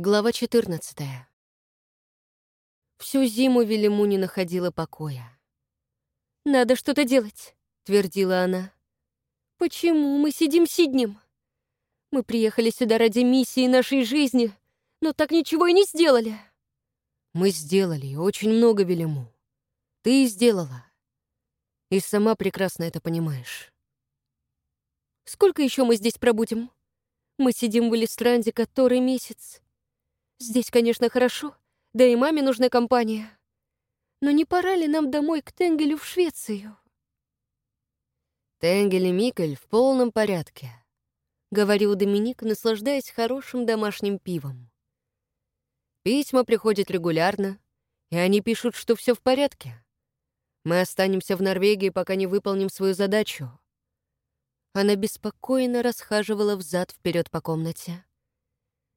Глава 14. Всю зиму Велиму не находила покоя. «Надо что-то делать», — твердила она. «Почему мы сидим сиднем? Мы приехали сюда ради миссии нашей жизни, но так ничего и не сделали». «Мы сделали очень много, Велиму. Ты и сделала. И сама прекрасно это понимаешь». «Сколько еще мы здесь пробудем? Мы сидим в Элистранде который месяц. Здесь, конечно, хорошо, да и маме нужна компания. Но не пора ли нам домой к Тенгелю в Швецию? Тенгель и Микель в полном порядке, — говорил Доминик, наслаждаясь хорошим домашним пивом. Письма приходят регулярно, и они пишут, что все в порядке. Мы останемся в Норвегии, пока не выполним свою задачу. Она беспокойно расхаживала взад вперед по комнате.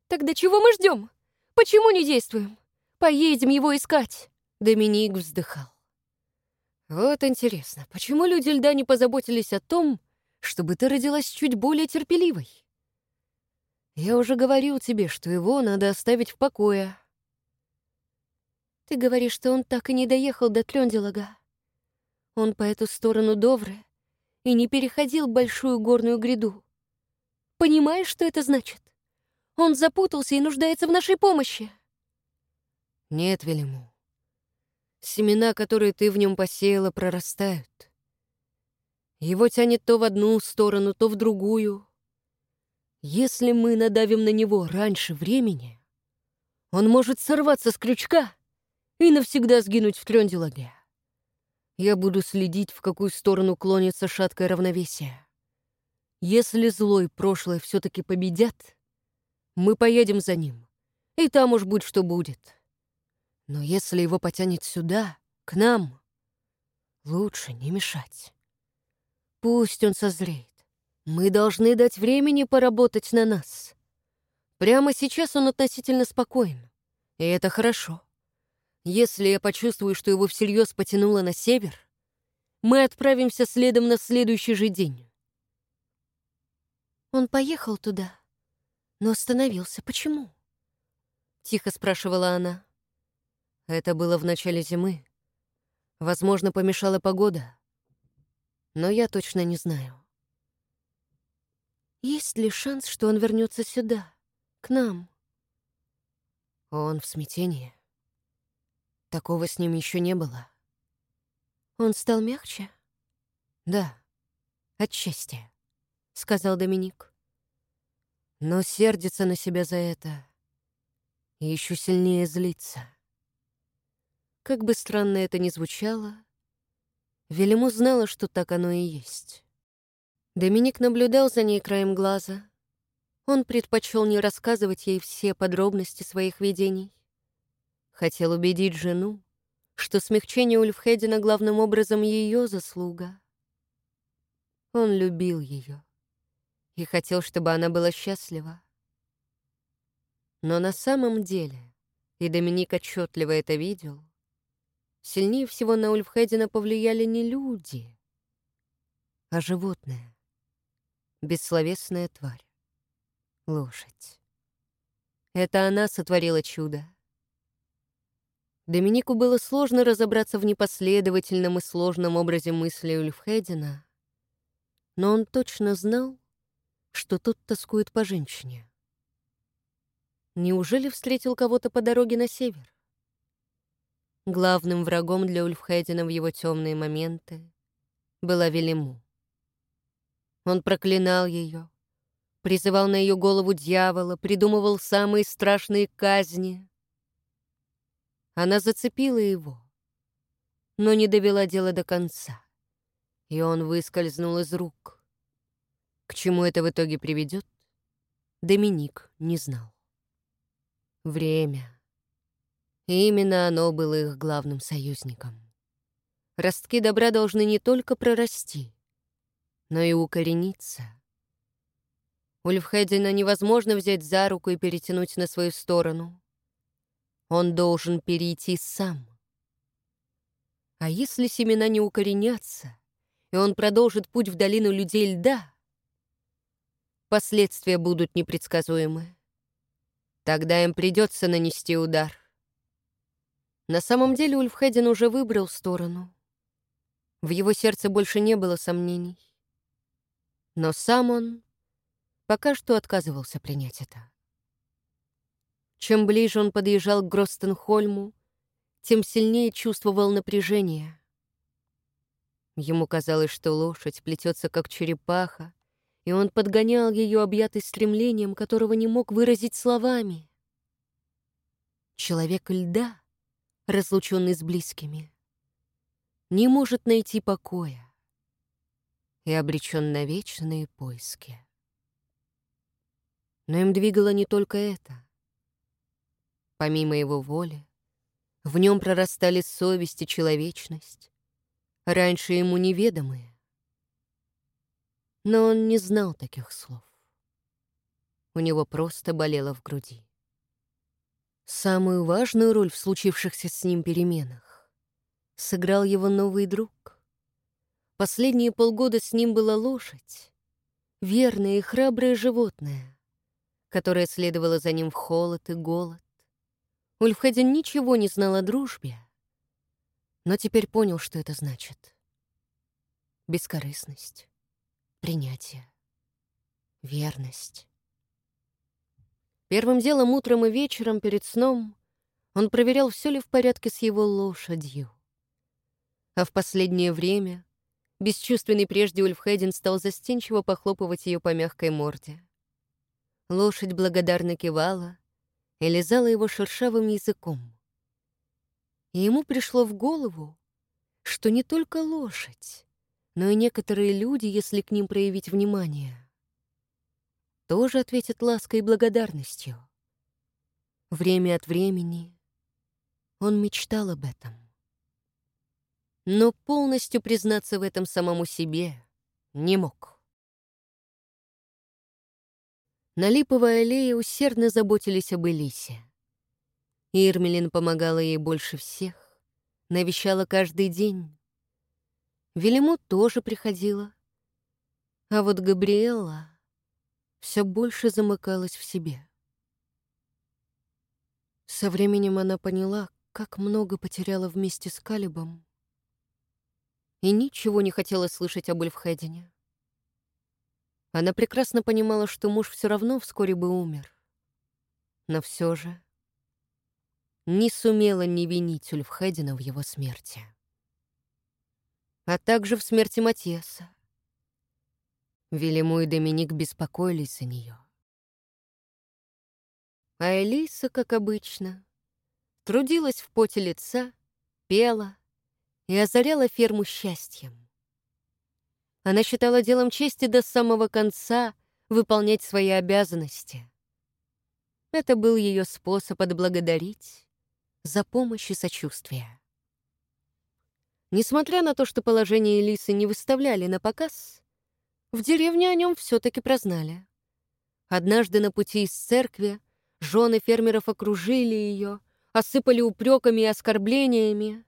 «Тогда чего мы ждем? Почему не действуем? Поедем его искать!» Доминик вздыхал. «Вот интересно, почему люди льда не позаботились о том, чтобы ты родилась чуть более терпеливой? Я уже говорил тебе, что его надо оставить в покое». «Ты говоришь, что он так и не доехал до Тлёнделага. Он по эту сторону Довры и не переходил большую горную гряду. Понимаешь, что это значит? Он запутался и нуждается в нашей помощи. Нет, Велиму. Семена, которые ты в нем посеяла, прорастают. Его тянет то в одну сторону, то в другую. Если мы надавим на него раньше времени, он может сорваться с крючка и навсегда сгинуть в трёнделаге. Я буду следить, в какую сторону клонится шаткое равновесие. Если злой прошлое все таки победят, мы поедем за ним, и там уж будь что будет. Но если его потянет сюда, к нам, лучше не мешать. Пусть он созреет. Мы должны дать времени поработать на нас. Прямо сейчас он относительно спокоен, и это хорошо. Если я почувствую, что его всерьез потянуло на север, мы отправимся следом на следующий же день. Он поехал туда, но остановился. Почему? Тихо спрашивала она. Это было в начале зимы. Возможно, помешала погода. Но я точно не знаю. Есть ли шанс, что он вернется сюда, к нам? Он в смятении. Такого с ним еще не было. Он стал мягче? Да, отчасти, сказал Доминик но сердится на себя за это и еще сильнее злится. Как бы странно это ни звучало, Велиму знала, что так оно и есть. Доминик наблюдал за ней краем глаза. Он предпочел не рассказывать ей все подробности своих видений. Хотел убедить жену, что смягчение Ульфхедина главным образом ее заслуга. Он любил ее и хотел, чтобы она была счастлива. Но на самом деле, и Доминик отчетливо это видел, сильнее всего на Ульфхедина повлияли не люди, а животное, бессловесная тварь, лошадь. Это она сотворила чудо. Доминику было сложно разобраться в непоследовательном и сложном образе мысли Ульфхедина, но он точно знал, что тот тоскует по женщине. Неужели встретил кого-то по дороге на север? Главным врагом для Ульфхедина в его темные моменты была Велиму. Он проклинал ее, призывал на ее голову дьявола, придумывал самые страшные казни. Она зацепила его, но не довела дело до конца, и он выскользнул из рук — к чему это в итоге приведет, Доминик не знал. Время. Именно оно было их главным союзником. Ростки добра должны не только прорасти, но и укорениться. Ульфхедина невозможно взять за руку и перетянуть на свою сторону. Он должен перейти сам. А если семена не укоренятся, и он продолжит путь в долину людей льда, Последствия будут непредсказуемы. Тогда им придется нанести удар. На самом деле Ульфхедин уже выбрал сторону. В его сердце больше не было сомнений. Но сам он пока что отказывался принять это. Чем ближе он подъезжал к Гростенхольму, тем сильнее чувствовал напряжение. Ему казалось, что лошадь плетется как черепаха, и он подгонял ее, объятый стремлением, которого не мог выразить словами. Человек льда, разлученный с близкими, не может найти покоя и обречен на вечные поиски. Но им двигало не только это. Помимо его воли, в нем прорастали совесть и человечность, раньше ему неведомые. Но он не знал таких слов. У него просто болело в груди. Самую важную роль в случившихся с ним переменах сыграл его новый друг. Последние полгода с ним была лошадь, верное и храброе животное, которое следовало за ним в холод и голод. Ульфхедин ничего не знал о дружбе, но теперь понял, что это значит. Бескорыстность, принятие, верность. Первым делом утром и вечером перед сном он проверял, все ли в порядке с его лошадью. А в последнее время бесчувственный прежде Ульфхедин стал застенчиво похлопывать ее по мягкой морде. Лошадь благодарно кивала и лизала его шершавым языком и ему пришло в голову, что не только лошадь, но и некоторые люди, если к ним проявить внимание, тоже ответят лаской и благодарностью. Время от времени он мечтал об этом. Но полностью признаться в этом самому себе не мог. На Липовой аллее усердно заботились об Элисе. Ирмелин помогала ей больше всех, навещала каждый день. Велиму тоже приходила. А вот Габриэла все больше замыкалась в себе. Со временем она поняла, как много потеряла вместе с Калибом, и ничего не хотела слышать об Эльфхедине. Она прекрасно понимала, что муж все равно вскоре бы умер. Но все же не сумела не винить Ульфхедина в его смерти. А также в смерти Матеса. Велиму и Доминик беспокоились за нее. А Элиса, как обычно, трудилась в поте лица, пела и озаряла ферму счастьем. Она считала делом чести до самого конца выполнять свои обязанности. Это был ее способ отблагодарить за помощь и сочувствие. Несмотря на то, что положение Элисы не выставляли на показ, в деревне о нем все-таки прознали. Однажды на пути из церкви жены фермеров окружили ее, осыпали упреками и оскорблениями,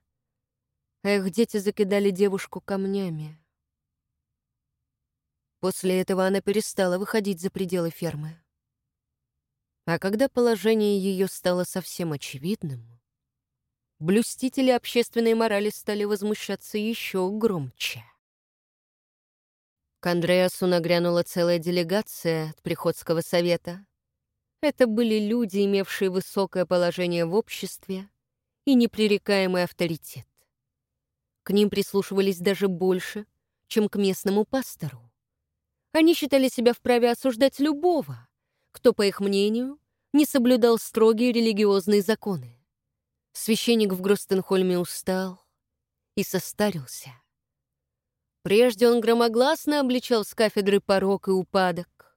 их дети закидали девушку камнями. После этого она перестала выходить за пределы фермы. А когда положение ее стало совсем очевидным, блюстители общественной морали стали возмущаться еще громче. К Андреасу нагрянула целая делегация от Приходского совета. Это были люди, имевшие высокое положение в обществе и непререкаемый авторитет. К ним прислушивались даже больше, чем к местному пастору. Они считали себя вправе осуждать любого, кто, по их мнению, не соблюдал строгие религиозные законы. Священник в Гростенхольме устал и состарился. Прежде он громогласно обличал с кафедры порог и упадок,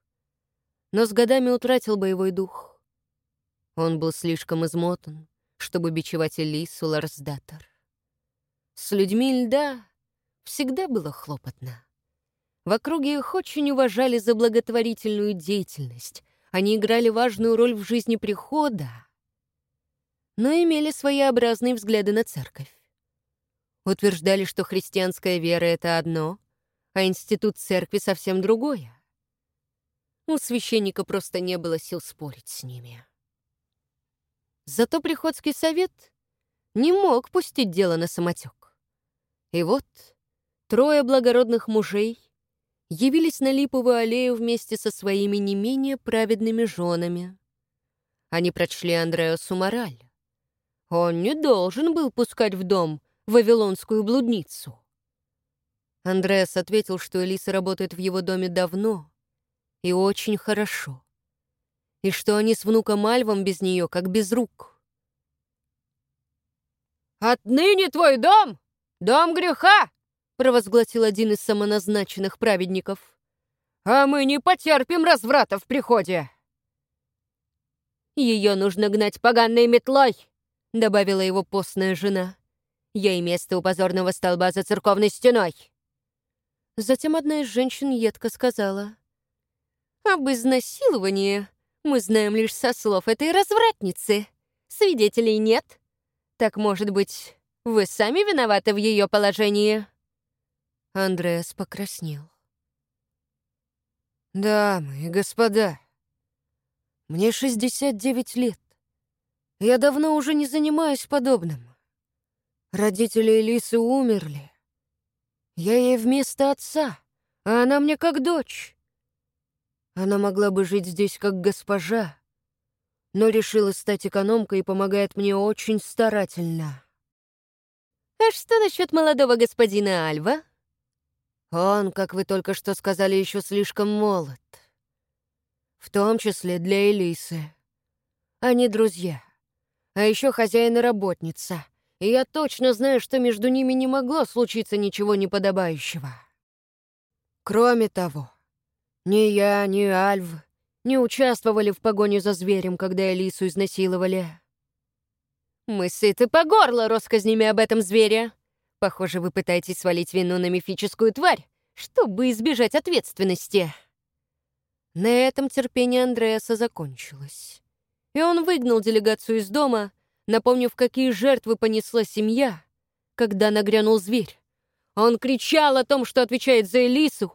но с годами утратил боевой дух. Он был слишком измотан, чтобы бичевать Элису Ларсдатор. С людьми льда всегда было хлопотно. В округе их очень уважали за благотворительную деятельность. Они играли важную роль в жизни прихода, но имели своеобразные взгляды на церковь. Утверждали, что христианская вера — это одно, а институт церкви совсем другое. У священника просто не было сил спорить с ними. Зато Приходский совет не мог пустить дело на самотек. И вот трое благородных мужей явились на Липовую аллею вместе со своими не менее праведными женами. Они прочли Андреасу мораль. Он не должен был пускать в дом вавилонскую блудницу. Андреас ответил, что Элиса работает в его доме давно и очень хорошо, и что они с внуком Альвом без нее как без рук. «Отныне твой дом — дом греха!» — провозгласил один из самоназначенных праведников. «А мы не потерпим разврата в приходе!» «Ее нужно гнать поганной метлой!» — добавила его постная жена. «Ей место у позорного столба за церковной стеной!» Затем одна из женщин едко сказала. «Об изнасиловании мы знаем лишь со слов этой развратницы. Свидетелей нет. Так, может быть, вы сами виноваты в ее положении?» Андреас покраснел. «Дамы и господа, мне 69 лет. Я давно уже не занимаюсь подобным. Родители Элисы умерли. Я ей вместо отца, а она мне как дочь. Она могла бы жить здесь как госпожа, но решила стать экономкой и помогает мне очень старательно. А что насчет молодого господина Альва? Он, как вы только что сказали, еще слишком молод. В том числе для Элисы. Они друзья. А еще хозяин и работница — и я точно знаю, что между ними не могло случиться ничего неподобающего. Кроме того, ни я, ни Альв не участвовали в погоне за зверем, когда Элису изнасиловали. Мы сыты по горло россказнями об этом звере. Похоже, вы пытаетесь свалить вину на мифическую тварь, чтобы избежать ответственности. На этом терпение Андреаса закончилось. И он выгнал делегацию из дома, напомнив, какие жертвы понесла семья, когда нагрянул зверь. Он кричал о том, что отвечает за Элису,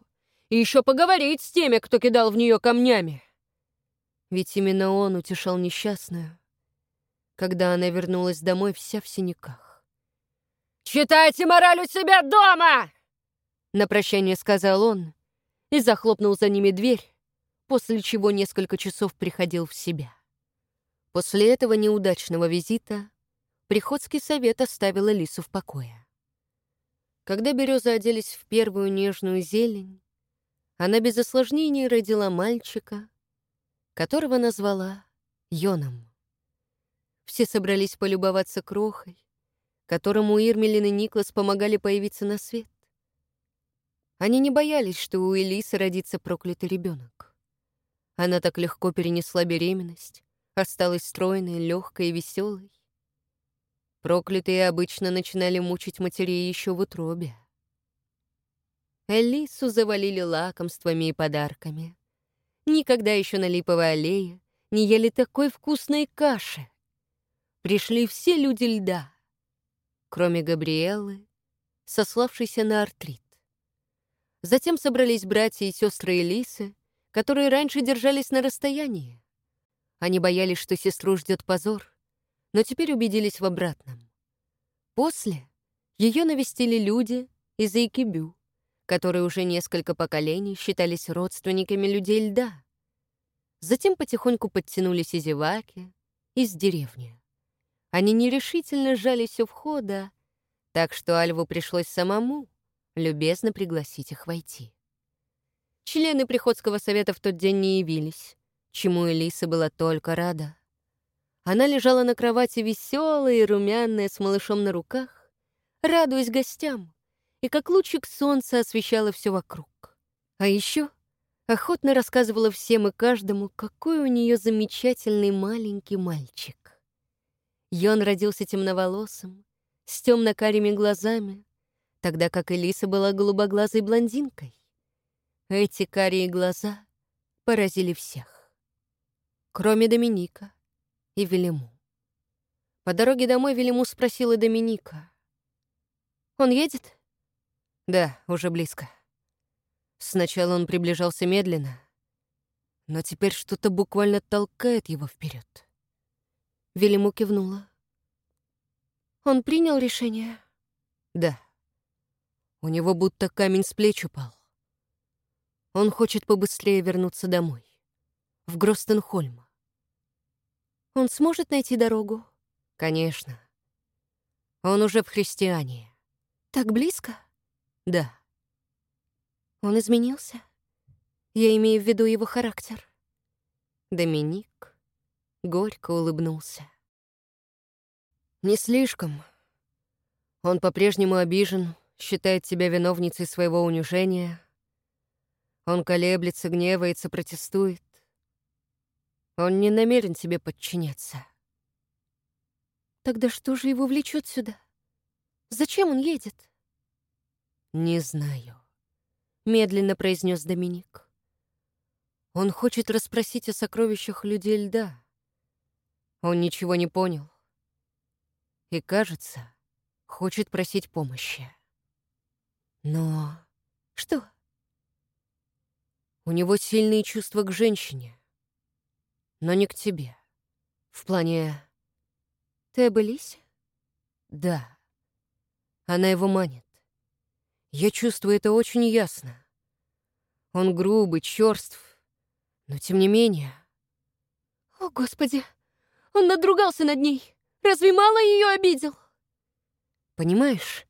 и еще поговорить с теми, кто кидал в нее камнями. Ведь именно он утешал несчастную, когда она вернулась домой вся в синяках. «Читайте мораль у себя дома!» На прощание сказал он и захлопнул за ними дверь, после чего несколько часов приходил в себя. После этого неудачного визита Приходский совет оставил Лису в покое. Когда березы оделись в первую нежную зелень, она без осложнений родила мальчика, которого назвала Йоном. Все собрались полюбоваться крохой, которому Ирмелин и Никлас помогали появиться на свет. Они не боялись, что у Элисы родится проклятый ребенок. Она так легко перенесла беременность, осталась стройной, легкой и веселой. Проклятые обычно начинали мучить матерей еще в утробе. Элису завалили лакомствами и подарками. Никогда еще на Липовой аллее не ели такой вкусной каши. Пришли все люди льда, кроме Габриэлы, сославшейся на артрит. Затем собрались братья и сестры Элисы, которые раньше держались на расстоянии. Они боялись, что сестру ждет позор, но теперь убедились в обратном. После ее навестили люди из Эйкибю, которые уже несколько поколений считались родственниками людей льда. Затем потихоньку подтянулись и зеваки, из деревни. Они нерешительно сжались у входа, так что Альву пришлось самому любезно пригласить их войти. Члены Приходского совета в тот день не явились, чему Элиса была только рада. Она лежала на кровати веселая и румяная с малышом на руках, радуясь гостям, и как лучик солнца освещала все вокруг. А еще охотно рассказывала всем и каждому, какой у нее замечательный маленький мальчик. Йон родился темноволосым, с темно-карими глазами, тогда как Элиса была голубоглазой блондинкой. Эти карие глаза поразили всех кроме Доминика и Велиму. По дороге домой Велиму спросила Доминика. «Он едет?» «Да, уже близко». Сначала он приближался медленно, но теперь что-то буквально толкает его вперед. Велиму кивнула. Он принял решение? Да. У него будто камень с плеч упал. Он хочет побыстрее вернуться домой. В Гростенхольм. Он сможет найти дорогу? Конечно. Он уже в христиане. Так близко? Да. Он изменился? Я имею в виду его характер. Доминик горько улыбнулся. Не слишком. Он по-прежнему обижен, считает себя виновницей своего унижения. Он колеблется, гневается, протестует. Он не намерен тебе подчиняться. Тогда что же его влечет сюда? Зачем он едет? Не знаю, медленно произнес Доминик. Он хочет расспросить о сокровищах людей льда. Он ничего не понял. И, кажется, хочет просить помощи. Но... Что? У него сильные чувства к женщине, но не к тебе. В плане... Ты обылись? Да. Она его манит. Я чувствую это очень ясно. Он грубый, черств, но тем не менее... О, Господи! Он надругался над ней! Разве мало ее обидел? Понимаешь,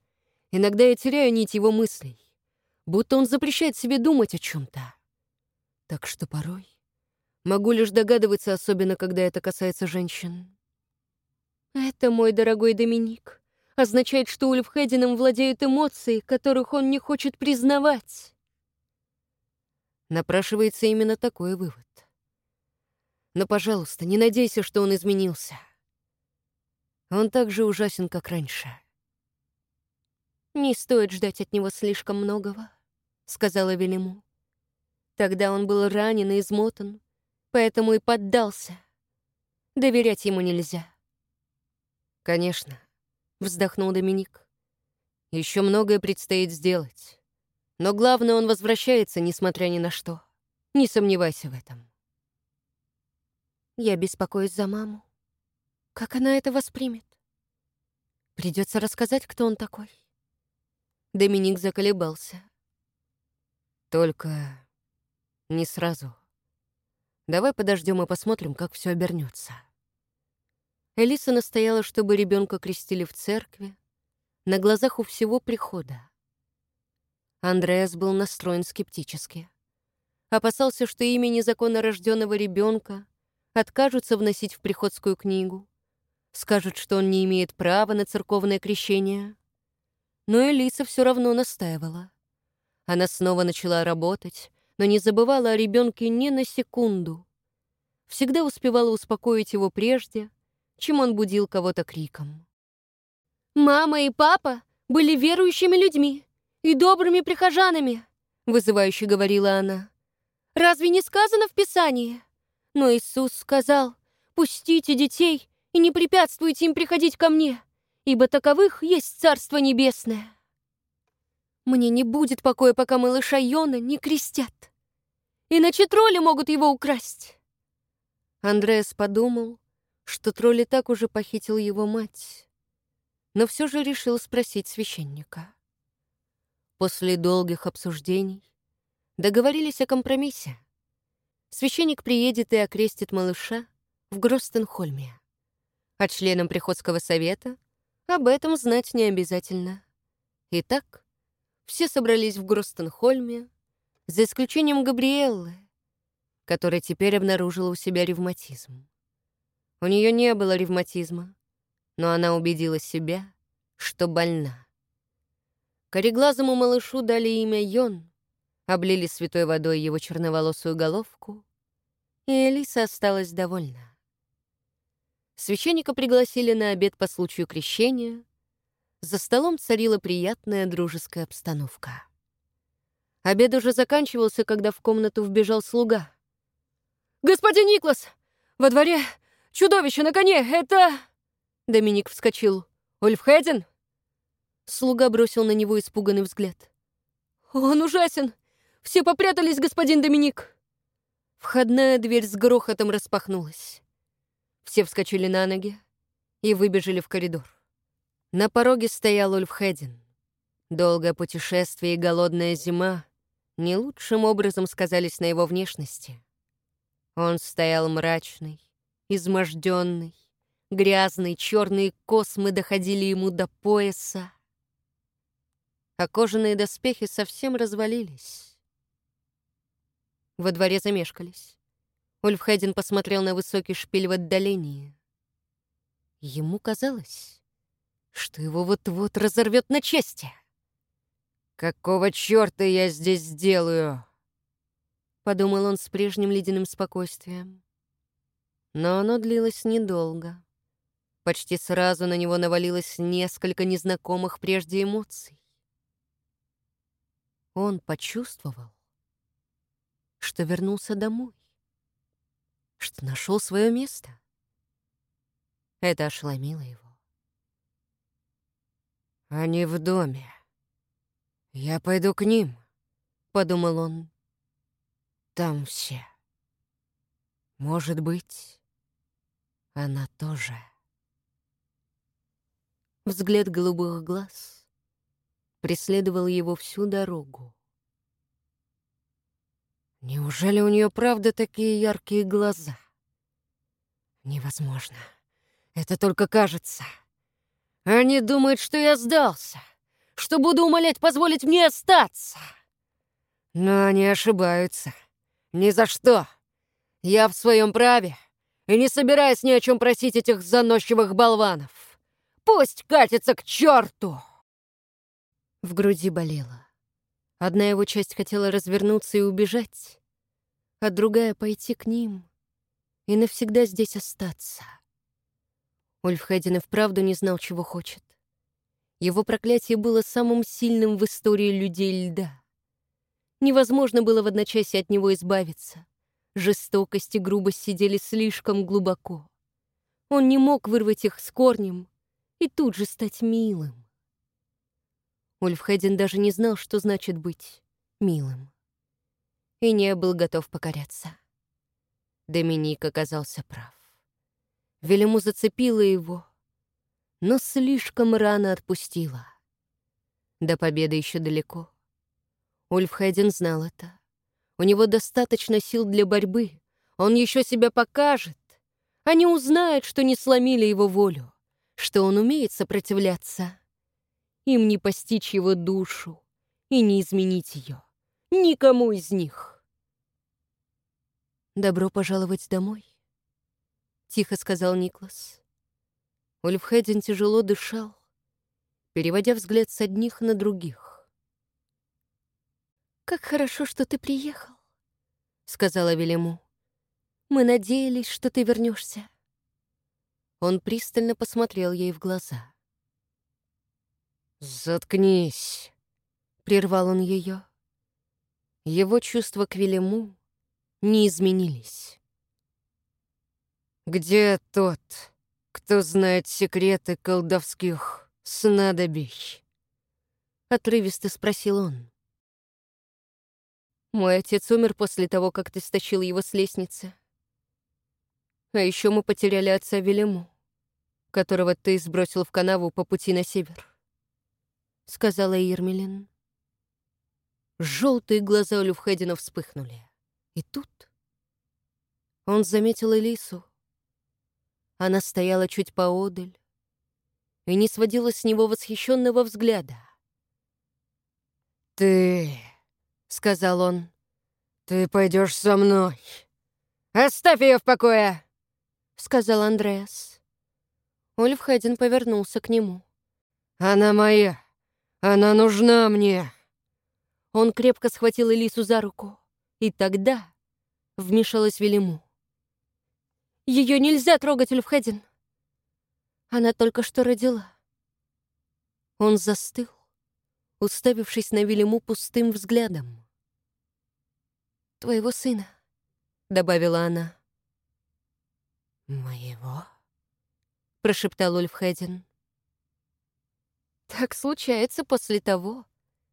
иногда я теряю нить его мыслей, будто он запрещает себе думать о чем-то. Так что порой могу лишь догадываться, особенно когда это касается женщин. Это, мой дорогой Доминик, означает, что Ульфхедином владеют эмоции, которых он не хочет признавать. Напрашивается именно такой вывод. Но, пожалуйста, не надейся, что он изменился. Он так же ужасен, как раньше. «Не стоит ждать от него слишком многого», — сказала Велиму. Тогда он был ранен и измотан, поэтому и поддался. Доверять ему нельзя. «Конечно», — вздохнул Доминик. Еще многое предстоит сделать. Но главное, он возвращается, несмотря ни на что. Не сомневайся в этом. Я беспокоюсь за маму. Как она это воспримет? Придется рассказать, кто он такой. Доминик заколебался. Только не сразу. Давай подождем и посмотрим, как все обернется. Элиса настояла, чтобы ребенка крестили в церкви, на глазах у всего прихода. Андреас был настроен скептически. Опасался, что имя незаконно рожденного ребенка откажутся вносить в приходскую книгу, скажут, что он не имеет права на церковное крещение. Но Элиса все равно настаивала. Она снова начала работать, но не забывала о ребенке ни на секунду. Всегда успевала успокоить его прежде, чем он будил кого-то криком. «Мама и папа были верующими людьми и добрыми прихожанами», — вызывающе говорила она. «Разве не сказано в Писании? Но Иисус сказал, «Пустите детей и не препятствуйте им приходить ко мне, ибо таковых есть Царство Небесное». Мне не будет покоя, пока малыша Йона не крестят. Иначе тролли могут его украсть. Андреас подумал, что тролли так уже похитил его мать, но все же решил спросить священника. После долгих обсуждений договорились о компромиссе. Священник приедет и окрестит малыша в Гростенхольме. А членам приходского совета об этом знать не обязательно. Итак, все собрались в Гростенхольме, за исключением Габриэллы, которая теперь обнаружила у себя ревматизм. У нее не было ревматизма, но она убедила себя, что больна. Кореглазому малышу дали имя Йон, облили святой водой его черноволосую головку, и Элиса осталась довольна. Священника пригласили на обед по случаю крещения, за столом царила приятная дружеская обстановка. Обед уже заканчивался, когда в комнату вбежал слуга. «Господин Никлас! Во дворе чудовище на коне! Это...» Доминик вскочил. «Ульфхеден?» Слуга бросил на него испуганный взгляд. «Он ужасен! Все попрятались, господин Доминик!» Входная дверь с грохотом распахнулась. Все вскочили на ноги и выбежали в коридор. На пороге стоял Ульф Хедин. Долгое путешествие и голодная зима не лучшим образом сказались на его внешности. Он стоял мрачный, изможденный, грязный, черные космы доходили ему до пояса, а кожаные доспехи совсем развалились. Во дворе замешкались. Ульфхедин посмотрел на высокий шпиль в отдалении. Ему казалось, что его вот-вот разорвет на части. «Какого черта я здесь делаю?» Подумал он с прежним ледяным спокойствием. Но оно длилось недолго. Почти сразу на него навалилось несколько незнакомых прежде эмоций. Он почувствовал, что вернулся домой что нашел свое место. Это ошеломило его. «Они в доме. Я пойду к ним», — подумал он. «Там все. Может быть, она тоже». Взгляд голубых глаз преследовал его всю дорогу. Неужели у нее правда такие яркие глаза? Невозможно. Это только кажется. Они думают, что я сдался, что буду умолять позволить мне остаться. Но они ошибаются. Ни за что. Я в своем праве и не собираюсь ни о чем просить этих заносчивых болванов. Пусть катится к черту! В груди болело. Одна его часть хотела развернуться и убежать, а другая — пойти к ним и навсегда здесь остаться. Ульфхедин и вправду не знал, чего хочет. Его проклятие было самым сильным в истории людей льда. Невозможно было в одночасье от него избавиться. Жестокость и грубость сидели слишком глубоко. Он не мог вырвать их с корнем и тут же стать милым. Ульфхедин даже не знал, что значит быть милым. И не был готов покоряться. Доминик оказался прав. Велиму зацепила его, но слишком рано отпустила. До победы еще далеко. Ульфхедин знал это. У него достаточно сил для борьбы. Он еще себя покажет. Они узнают, что не сломили его волю, что он умеет сопротивляться. Им не постичь его душу и не изменить ее. Никому из них. «Добро пожаловать домой», — тихо сказал Никлас. Ульфхедин тяжело дышал, переводя взгляд с одних на других. «Как хорошо, что ты приехал», — сказала Велиму. «Мы надеялись, что ты вернешься. Он пристально посмотрел ей в глаза. «Заткнись!» — прервал он ее. Его чувства к Велиму не изменились. «Где тот, кто знает секреты колдовских снадобий?» Отрывисто спросил он. «Мой отец умер после того, как ты стащил его с лестницы. А еще мы потеряли отца Велиму, которого ты сбросил в канаву по пути на север. — сказала Ирмелин. Желтые глаза у Люфхедина вспыхнули. И тут он заметил Элису. Она стояла чуть поодаль и не сводила с него восхищенного взгляда. «Ты», — сказал он, — «ты пойдешь со мной. Оставь ее в покое», — сказал Андреас. Ульфхедин повернулся к нему. «Она моя. Она нужна мне!» Он крепко схватил Элису за руку. И тогда вмешалась Велиму. «Ее нельзя трогать, Ульфхедин. Она только что родила». Он застыл, уставившись на Велиму пустым взглядом. «Твоего сына», — добавила она. «Моего?» — прошептал Ульфхедин. Так случается после того,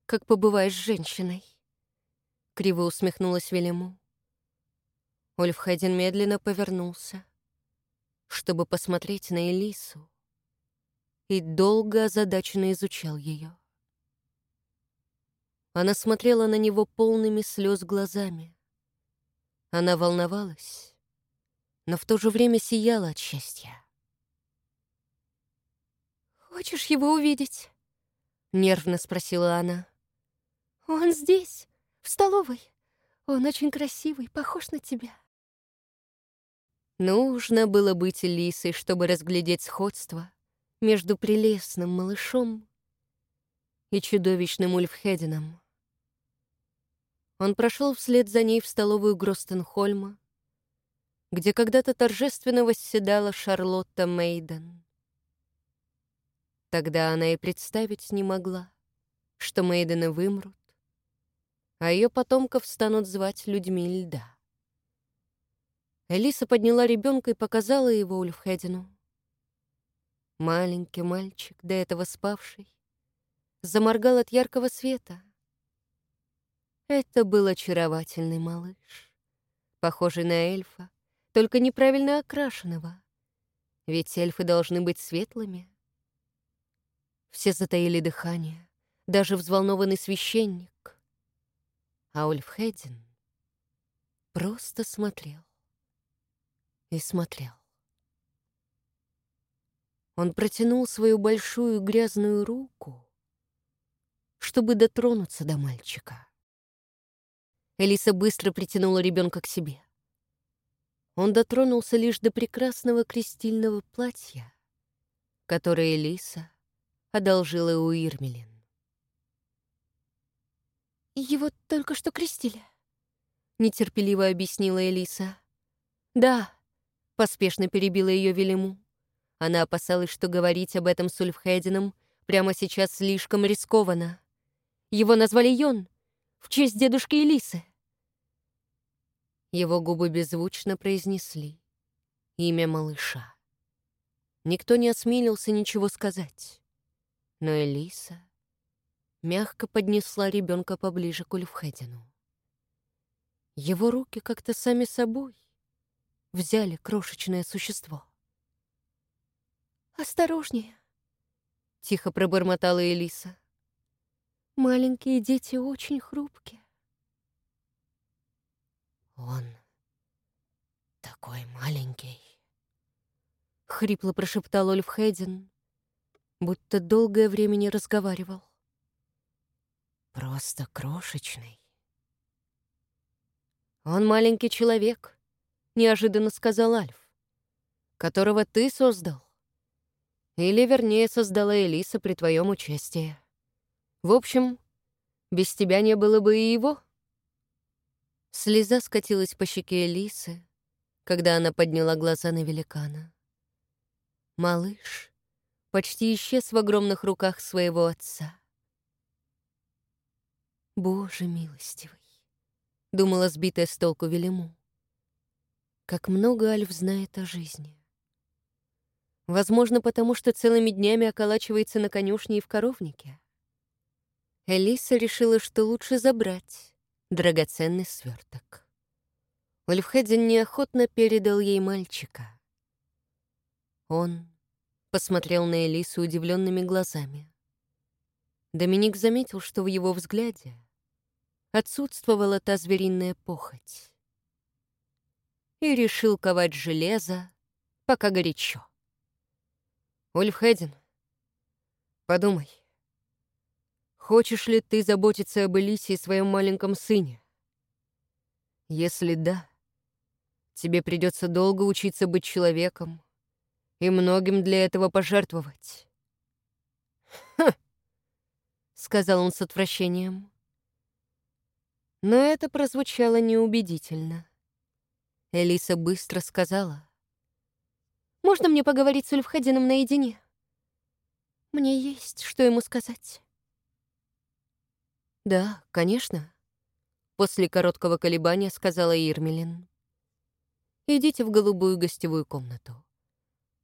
как побываешь с женщиной. Криво усмехнулась Велиму. Ульфхедин медленно повернулся. чтобы посмотреть на Элису, и долго озадаченно изучал ее. Она смотрела на него полными слез глазами. Она волновалась, но в то же время сияла от счастья. «Хочешь его увидеть?» — нервно спросила она. «Он здесь, в столовой. Он очень красивый, похож на тебя». Нужно было быть лисой, чтобы разглядеть сходство между прелестным малышом и чудовищным Ульфхедином. Он прошел вслед за ней в столовую Гростенхольма, где когда-то торжественно восседала Шарлотта Мейден. Тогда она и представить не могла, что Мейдены вымрут, а ее потомков станут звать людьми льда. Элиса подняла ребенка и показала его Ульфхедину. Маленький мальчик, до этого спавший, заморгал от яркого света. Это был очаровательный малыш, похожий на эльфа, только неправильно окрашенного, ведь эльфы должны быть светлыми. Все затаили дыхание, даже взволнованный священник. А Ульфхедин просто смотрел и смотрел. Он протянул свою большую грязную руку, чтобы дотронуться до мальчика. Элиса быстро притянула ребенка к себе. Он дотронулся лишь до прекрасного крестильного платья, которое Элиса одолжила у Ирмелин. «Его только что крестили», — нетерпеливо объяснила Элиса. «Да», — поспешно перебила ее Велиму. Она опасалась, что говорить об этом с Ульфхедином прямо сейчас слишком рискованно. Его назвали Йон, в честь дедушки Элисы. Его губы беззвучно произнесли имя малыша. Никто не осмелился ничего сказать. Но Элиса мягко поднесла ребенка поближе к Ульфхедину. Его руки как-то сами собой взяли крошечное существо. «Осторожнее!» — тихо пробормотала Элиса. «Маленькие дети очень хрупкие». «Он такой маленький!» — хрипло прошептал Ольфхедин, будто долгое время не разговаривал. Просто крошечный. «Он маленький человек», — неожиданно сказал Альф, «которого ты создал. Или, вернее, создала Элиса при твоем участии. В общем, без тебя не было бы и его». Слеза скатилась по щеке Элисы, когда она подняла глаза на великана. Малыш почти исчез в огромных руках своего отца. «Боже милостивый!» — думала сбитая с толку Велиму. «Как много Альф знает о жизни!» Возможно, потому что целыми днями околачивается на конюшне и в коровнике. Элиса решила, что лучше забрать драгоценный сверток. Ульфхедин неохотно передал ей мальчика. Он посмотрел на Элису удивленными глазами. Доминик заметил, что в его взгляде отсутствовала та звериная похоть. И решил ковать железо, пока горячо. Ульфхедин, подумай, хочешь ли ты заботиться об Элисе и своем маленьком сыне? Если да, тебе придется долго учиться быть человеком, и многим для этого пожертвовать. «Ха!» — сказал он с отвращением. Но это прозвучало неубедительно. Элиса быстро сказала. «Можно мне поговорить с Ульфхедином наедине? Мне есть что ему сказать». «Да, конечно», — после короткого колебания сказала Ирмелин. «Идите в голубую гостевую комнату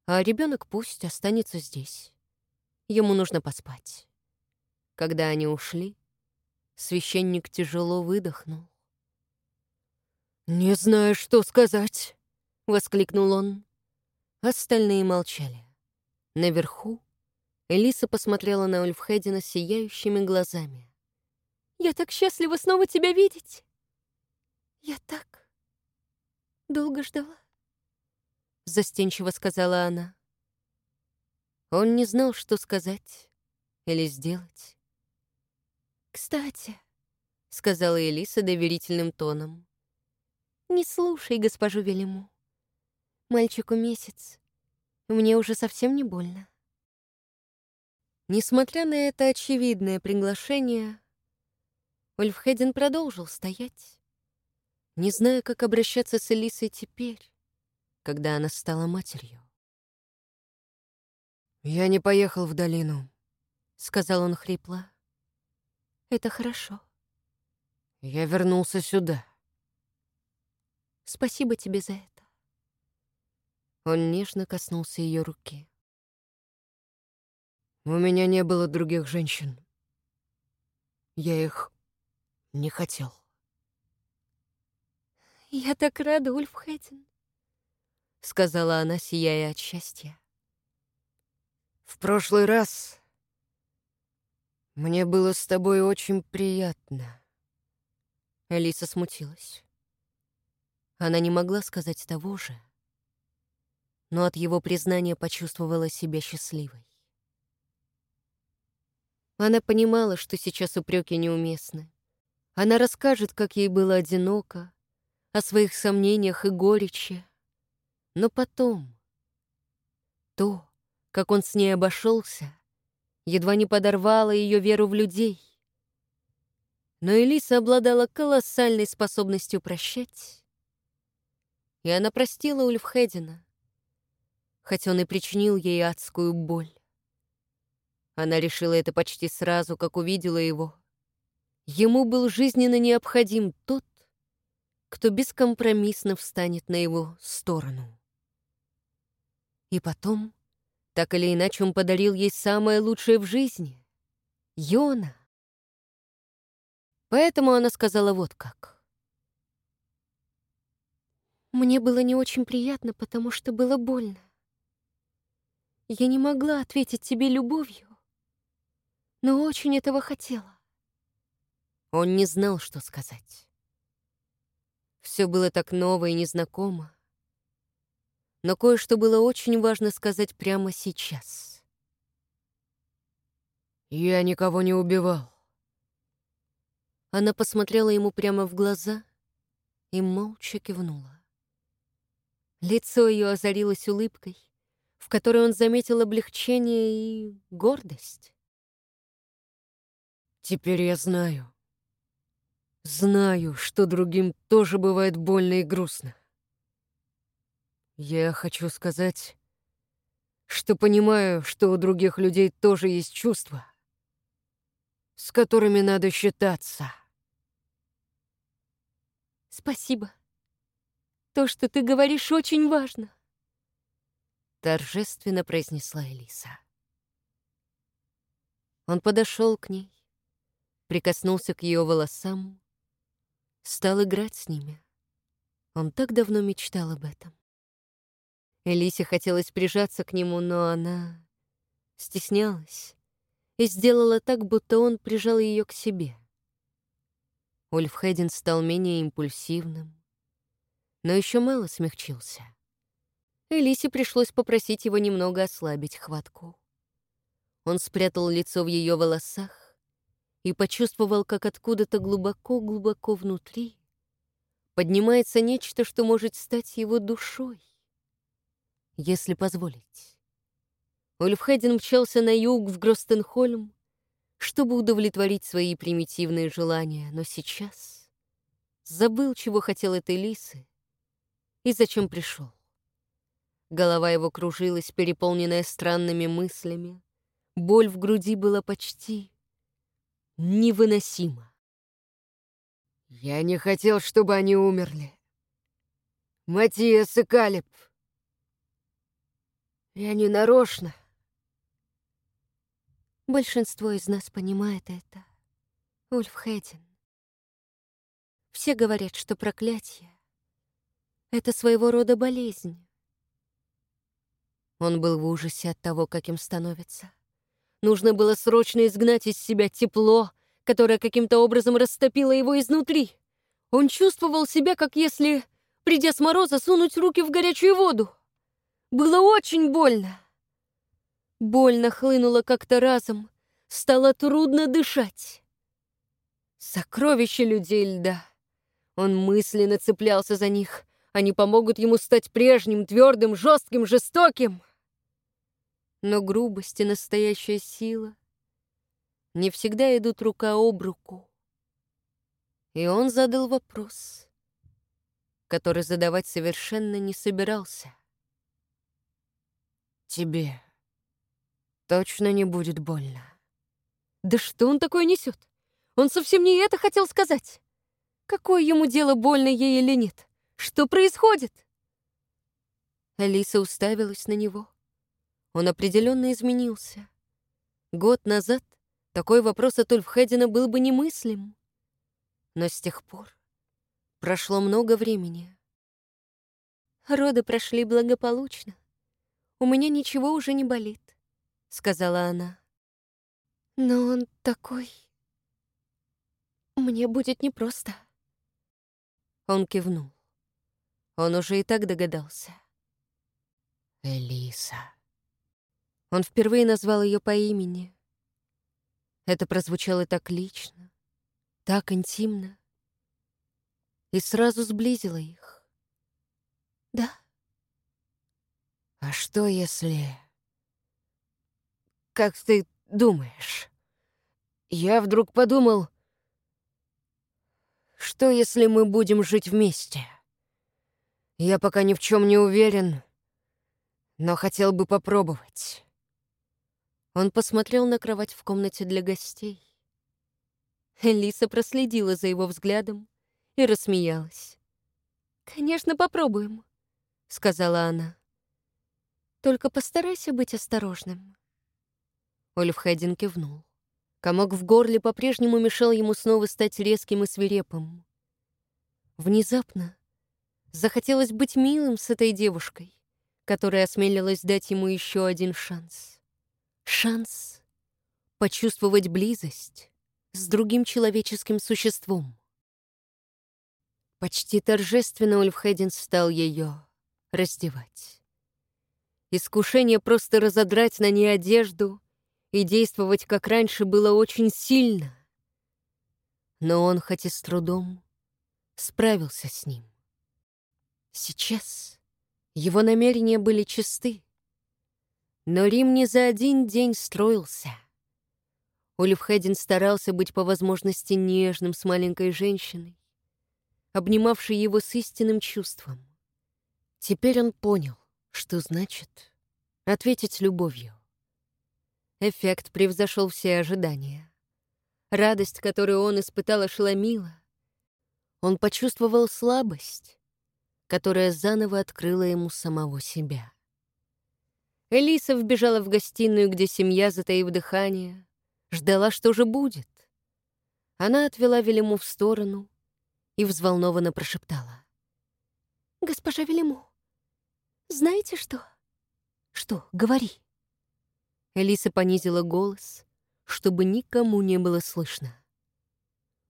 а ребенок пусть останется здесь. Ему нужно поспать. Когда они ушли, священник тяжело выдохнул. «Не знаю, что сказать», — воскликнул он. Остальные молчали. Наверху Элиса посмотрела на Ульфхедина сияющими глазами. «Я так счастлива снова тебя видеть! Я так долго ждала!» Застенчиво сказала она. Он не знал, что сказать или сделать. «Кстати», — сказала Элиса доверительным тоном, «не слушай госпожу Велиму. Мальчику месяц. Мне уже совсем не больно». Несмотря на это очевидное приглашение, Ульфхедин продолжил стоять, не зная, как обращаться с Элисой теперь, когда она стала матерью. «Я не поехал в долину», — сказал он хрипло. «Это хорошо». «Я вернулся сюда». «Спасибо тебе за это». Он нежно коснулся ее руки. У меня не было других женщин. Я их не хотел. «Я так рада, Ульфхеттин», — сказала она, сияя от счастья. «В прошлый раз мне было с тобой очень приятно». Алиса смутилась. Она не могла сказать того же, но от его признания почувствовала себя счастливой. Она понимала, что сейчас упреки неуместны. Она расскажет, как ей было одиноко, о своих сомнениях и горечи. Но потом то, как он с ней обошелся, едва не подорвало ее веру в людей. Но Элиса обладала колоссальной способностью прощать, и она простила Ульфхедина, хоть он и причинил ей адскую боль. Она решила это почти сразу, как увидела его. Ему был жизненно необходим тот, кто бескомпромиссно встанет на его сторону. И потом, так или иначе, он подарил ей самое лучшее в жизни — Йона. Поэтому она сказала вот как. «Мне было не очень приятно, потому что было больно. Я не могла ответить тебе любовью, но очень этого хотела. Он не знал, что сказать. Все было так ново и незнакомо. Но кое-что было очень важно сказать прямо сейчас. «Я никого не убивал». Она посмотрела ему прямо в глаза и молча кивнула. Лицо ее озарилось улыбкой, в которой он заметил облегчение и гордость. Теперь я знаю. Знаю, что другим тоже бывает больно и грустно. Я хочу сказать, что понимаю, что у других людей тоже есть чувства, с которыми надо считаться. Спасибо. То, что ты говоришь, очень важно. Торжественно произнесла Элиса. Он подошел к ней, прикоснулся к ее волосам, стал играть с ними. Он так давно мечтал об этом. Элисе хотелось прижаться к нему, но она стеснялась и сделала так, будто он прижал ее к себе. Ульф Хедин стал менее импульсивным, но еще мало смягчился. Элисе пришлось попросить его немного ослабить хватку. Он спрятал лицо в ее волосах, и почувствовал, как откуда-то глубоко-глубоко внутри поднимается нечто, что может стать его душой, если позволить. Ульфхедин мчался на юг в Гростенхольм, чтобы удовлетворить свои примитивные желания, но сейчас забыл, чего хотел этой лисы и зачем пришел. Голова его кружилась, переполненная странными мыслями. Боль в груди была почти невыносимо. Я не хотел, чтобы они умерли. Матиас и Калиб. Я не нарочно. Большинство из нас понимает это. Ульф Хедин. Все говорят, что проклятие — это своего рода болезнь. Он был в ужасе от того, каким становится. Нужно было срочно изгнать из себя тепло, которое каким-то образом растопило его изнутри. Он чувствовал себя, как если, придя с мороза, сунуть руки в горячую воду. Было очень больно. Больно хлынуло как-то разом, стало трудно дышать. Сокровище людей льда. Он мысленно цеплялся за них. Они помогут ему стать прежним, твердым, жестким, жестоким. Но грубость и настоящая сила не всегда идут рука об руку. И он задал вопрос, который задавать совершенно не собирался. «Тебе точно не будет больно?» «Да что он такое несет? Он совсем не это хотел сказать. Какое ему дело, больно ей или нет? Что происходит?» Алиса уставилась на него. Он определенно изменился. Год назад такой вопрос от Ульфхедина был бы немыслим. Но с тех пор прошло много времени. Роды прошли благополучно. У меня ничего уже не болит, — сказала она. Но он такой... Мне будет непросто. Он кивнул. Он уже и так догадался. Элиса. Он впервые назвал ее по имени. Это прозвучало так лично, так интимно. И сразу сблизило их. Да. А что если... Как ты думаешь? Я вдруг подумал, что если мы будем жить вместе? Я пока ни в чем не уверен, но хотел бы попробовать. Он посмотрел на кровать в комнате для гостей. Лиса проследила за его взглядом и рассмеялась. «Конечно, попробуем», — сказала она. «Только постарайся быть осторожным». Ольф Хайдин кивнул. Комок в горле по-прежнему мешал ему снова стать резким и свирепым. Внезапно захотелось быть милым с этой девушкой, которая осмелилась дать ему еще один шанс. Шанс почувствовать близость с другим человеческим существом. Почти торжественно Ульфхедин стал ее раздевать. Искушение просто разодрать на ней одежду и действовать, как раньше, было очень сильно. Но он, хоть и с трудом, справился с ним. Сейчас его намерения были чисты. Но Рим не за один день строился. Ульфхедин старался быть по возможности нежным с маленькой женщиной, обнимавшей его с истинным чувством. Теперь он понял, что значит ответить любовью. Эффект превзошел все ожидания. Радость, которую он испытал, ошеломила. Он почувствовал слабость, которая заново открыла ему самого себя. Элиса вбежала в гостиную, где семья, затаив дыхание, ждала, что же будет. Она отвела Велиму в сторону и взволнованно прошептала. «Госпожа Велиму, знаете что?» «Что? Говори». Элиса понизила голос, чтобы никому не было слышно.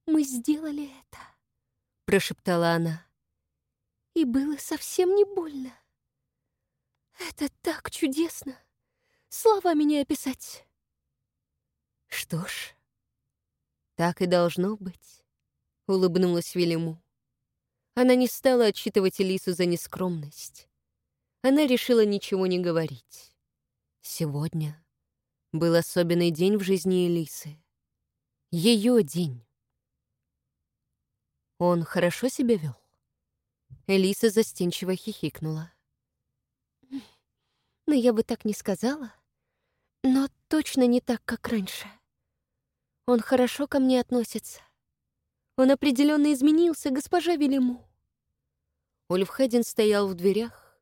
«Мы сделали это», — прошептала она. «И было совсем не больно. Это так чудесно. Словами не описать». «Что ж, так и должно быть», — улыбнулась Велиму. Она не стала отчитывать Элису за нескромность. Она решила ничего не говорить. Сегодня был особенный день в жизни Элисы. Ее день. Он хорошо себя вел? Элиса застенчиво хихикнула. «Ну, я бы так не сказала, но точно не так, как раньше. Он хорошо ко мне относится. Он определенно изменился, госпожа Велиму». Ульфхедин стоял в дверях,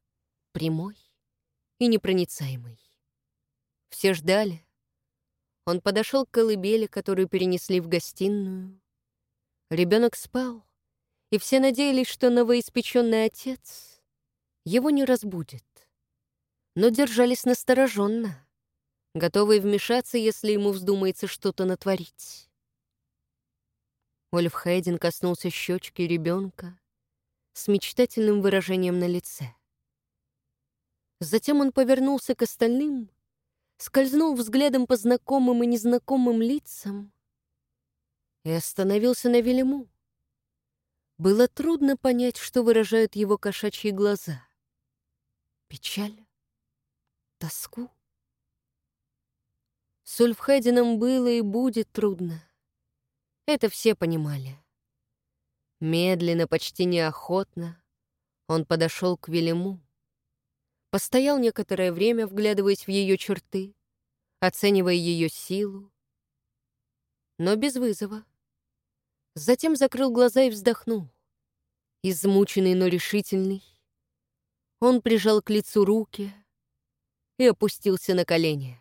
прямой и непроницаемый. Все ждали. Он подошел к колыбели, которую перенесли в гостиную. Ребенок спал, и все надеялись, что новоиспеченный отец его не разбудит. но держались настороженно, готовые вмешаться, если ему вздумается что-то натворить. Ольф Хайден коснулся щечки ребенка с мечтательным выражением на лице. Затем он повернулся к остальным, скользнул взглядом по знакомым и незнакомым лицам и остановился на Велиму. Было трудно понять, что выражают его кошачьи глаза. Печаль? Тоску? С Ульфхедином было и будет трудно. Это все понимали. Медленно, почти неохотно, он подошел к Велиму, постоял некоторое время, вглядываясь в ее черты, оценивая ее силу, но без вызова. Затем закрыл глаза и вздохнул. Измученный, но решительный, он прижал к лицу руки и опустился на колени.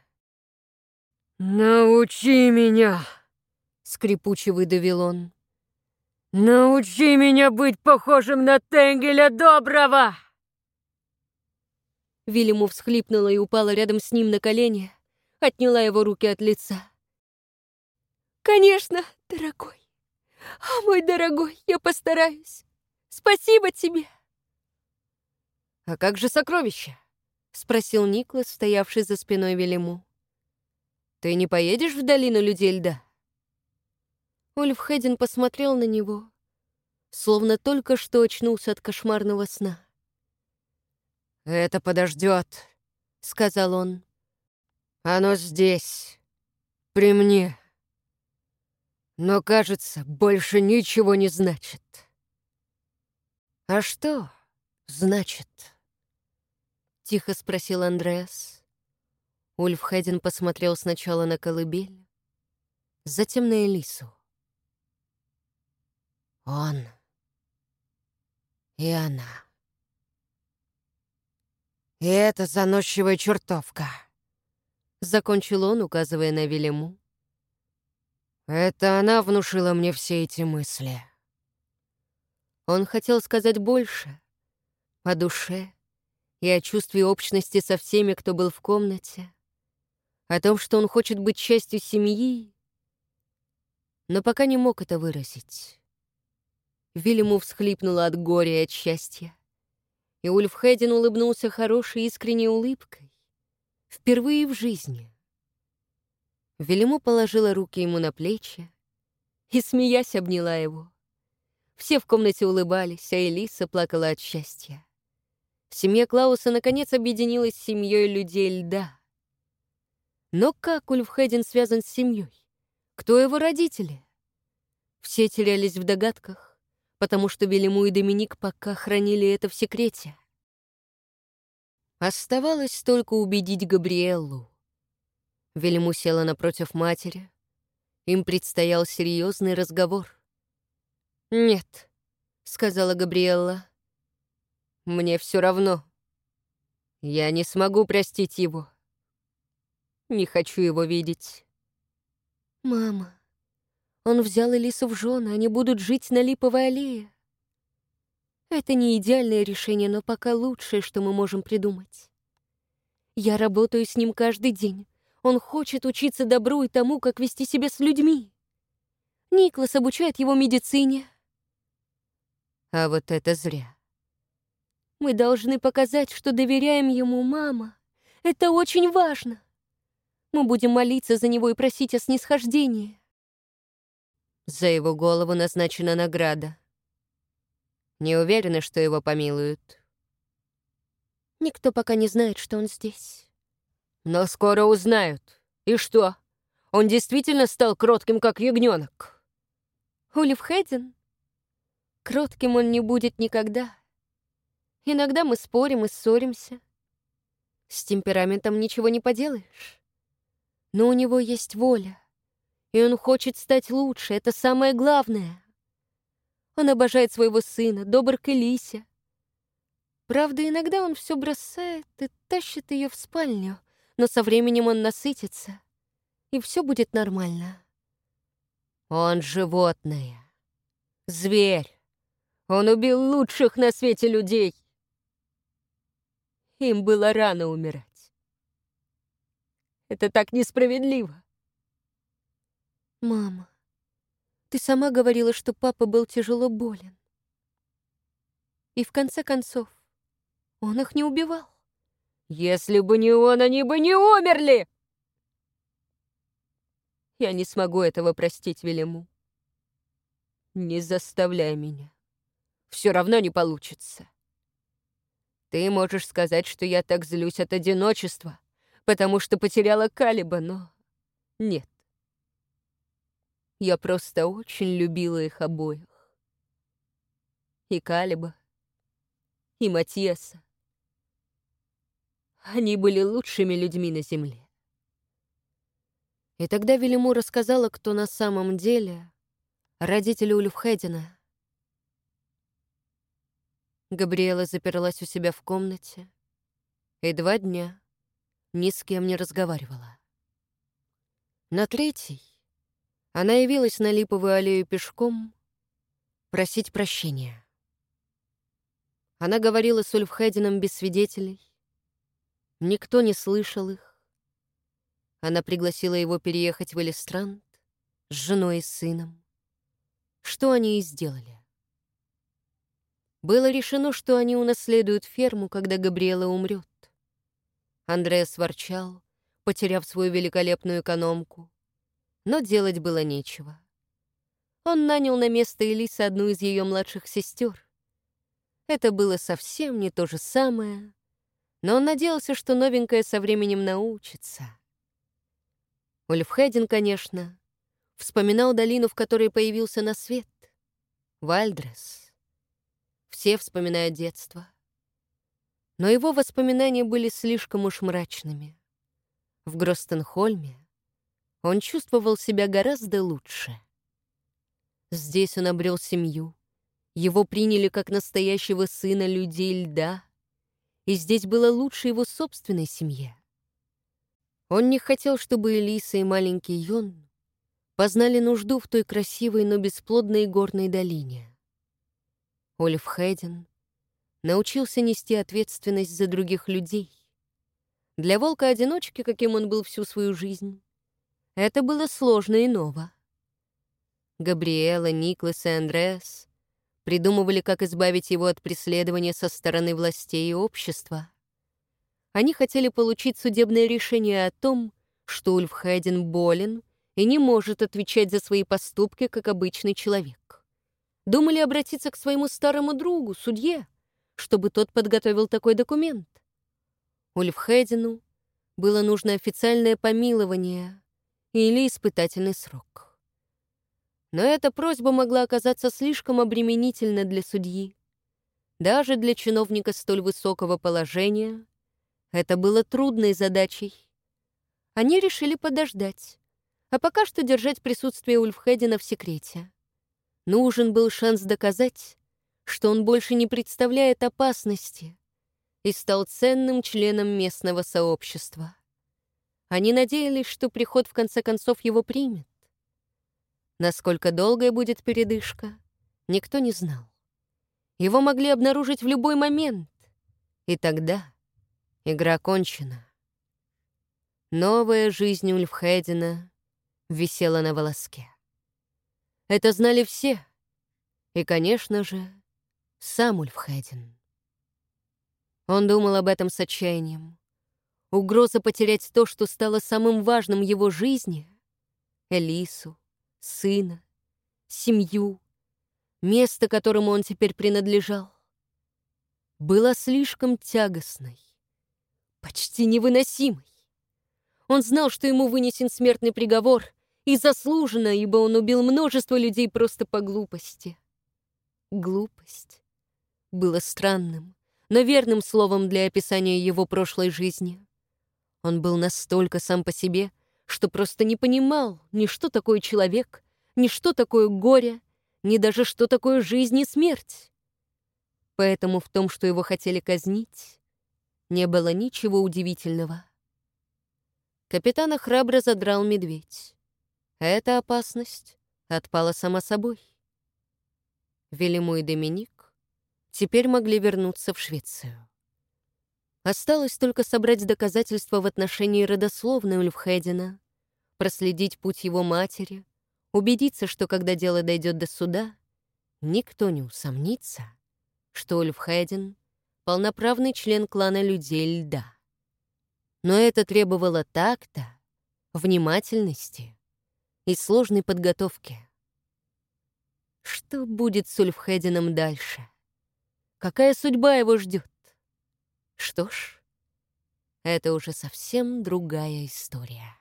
«Научи меня!» — скрипуче выдавил он. «Научи меня быть похожим на Тенгеля Доброго!» Вильяму всхлипнула и упала рядом с ним на колени, отняла его руки от лица. «Конечно, дорогой! А мой дорогой, я постараюсь! Спасибо тебе!» «А как же сокровища?» — спросил Никлас, стоявший за спиной Велиму. «Ты не поедешь в долину людей льда?» Ульф Хедин посмотрел на него, словно только что очнулся от кошмарного сна. «Это подождет», — сказал он. «Оно здесь, при мне. Но, кажется, больше ничего не значит». «А что значит?» — тихо спросил Андреас. Ульф Хедин посмотрел сначала на колыбель, затем на Элису. Он и она. И это заносчивая чертовка. Закончил он, указывая на Велиму. Это она внушила мне все эти мысли. Он хотел сказать больше. О душе и о чувстве общности со всеми, кто был в комнате. О том, что он хочет быть частью семьи. Но пока не мог это выразить. Вильяму всхлипнула от горя и от счастья. И Ульф Хедин улыбнулся хорошей искренней улыбкой. Впервые в жизни. Велиму положила руки ему на плечи и, смеясь, обняла его. Все в комнате улыбались, а Элиса плакала от счастья. Семья Клауса наконец объединилась с семьей людей льда. Но как Ульф Хедин связан с семьей? Кто его родители? Все терялись в догадках потому что Велиму и Доминик пока хранили это в секрете. Оставалось только убедить Габриэллу. Велиму села напротив матери. Им предстоял серьезный разговор. «Нет», — сказала Габриэлла, — «мне все равно. Я не смогу простить его. Не хочу его видеть». «Мама», он взял Элису в жены, они будут жить на Липовой аллее. Это не идеальное решение, но пока лучшее, что мы можем придумать. Я работаю с ним каждый день. Он хочет учиться добру и тому, как вести себя с людьми. Никлас обучает его медицине. А вот это зря. Мы должны показать, что доверяем ему, мама. Это очень важно. Мы будем молиться за него и просить о снисхождении. За его голову назначена награда. Не уверена, что его помилуют. Никто пока не знает, что он здесь. Но скоро узнают. И что? Он действительно стал кротким, как ягненок. Улив Хедин? Кротким он не будет никогда. Иногда мы спорим и ссоримся. С темпераментом ничего не поделаешь. Но у него есть воля. И он хочет стать лучше, это самое главное. Он обожает своего сына, добр к Элисе. Правда, иногда он все бросает и тащит ее в спальню, но со временем он насытится, и все будет нормально. Он животное, зверь. Он убил лучших на свете людей. Им было рано умирать. Это так несправедливо. Мама, ты сама говорила, что папа был тяжело болен. И в конце концов, он их не убивал. Если бы не он, они бы не умерли! Я не смогу этого простить Велиму. Не заставляй меня. Все равно не получится. Ты можешь сказать, что я так злюсь от одиночества, потому что потеряла Калиба, но нет. Я просто очень любила их обоих. И Калиба, и Матьеса. Они были лучшими людьми на земле. И тогда Велиму рассказала, кто на самом деле родители Ульфхедина. Габриэла заперлась у себя в комнате и два дня ни с кем не разговаривала. На третий она явилась на Липовую аллею пешком просить прощения. Она говорила с Ульфхедином без свидетелей. Никто не слышал их. Она пригласила его переехать в Элистрант с женой и сыном. Что они и сделали. Было решено, что они унаследуют ферму, когда Габриэла умрет. Андреас ворчал, потеряв свою великолепную экономку. Но делать было нечего. Он нанял на место Элисы одну из ее младших сестер. Это было совсем не то же самое, но он надеялся, что новенькая со временем научится. Ульфхедин, конечно, вспоминал долину, в которой появился на свет. Вальдрес. Все вспоминают детство. Но его воспоминания были слишком уж мрачными. В Гростенхольме он чувствовал себя гораздо лучше. Здесь он обрел семью. Его приняли как настоящего сына людей льда. И здесь было лучше его собственной семье. Он не хотел, чтобы Элиса и маленький Йон познали нужду в той красивой, но бесплодной горной долине. Ольф Хейден научился нести ответственность за других людей. Для волка-одиночки, каким он был всю свою жизнь, это было сложно и ново. Габриэла, Никлас и Андреас придумывали, как избавить его от преследования со стороны властей и общества. Они хотели получить судебное решение о том, что Ульф Хайден болен и не может отвечать за свои поступки, как обычный человек. Думали обратиться к своему старому другу, судье, чтобы тот подготовил такой документ. Ульф Хайдену было нужно официальное помилование или испытательный срок. Но эта просьба могла оказаться слишком обременительна для судьи. Даже для чиновника столь высокого положения это было трудной задачей. Они решили подождать, а пока что держать присутствие Ульфхедина в секрете. Нужен был шанс доказать, что он больше не представляет опасности и стал ценным членом местного сообщества. Они надеялись, что приход в конце концов его примет. Насколько долгой будет передышка, никто не знал. Его могли обнаружить в любой момент, и тогда Игра кончена. Новая жизнь Ульфхедина висела на волоске. Это знали все. И, конечно же, сам Ульфхедин. Он думал об этом с отчаянием. Угроза потерять то, что стало самым важным в его жизни — Элису, сына, семью, место, которому он теперь принадлежал — была слишком тягостной почти невыносимый. Он знал, что ему вынесен смертный приговор, и заслуженно, ибо он убил множество людей просто по глупости. Глупость было странным, но верным словом для описания его прошлой жизни. Он был настолько сам по себе, что просто не понимал ни что такое человек, ни что такое горе, ни даже что такое жизнь и смерть. Поэтому в том, что его хотели казнить, не было ничего удивительного. Капитана храбро задрал медведь. Эта опасность отпала сама собой. Велиму и Доминик теперь могли вернуться в Швецию. Осталось только собрать доказательства в отношении родословной Ульфхедина, проследить путь его матери, убедиться, что когда дело дойдет до суда, никто не усомнится, что Ульфхедин — полноправный член клана людей льда. Но это требовало такта, внимательности и сложной подготовки. Что будет с Ульфхедином дальше? Какая судьба его ждет? Что ж, это уже совсем другая история.